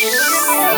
Música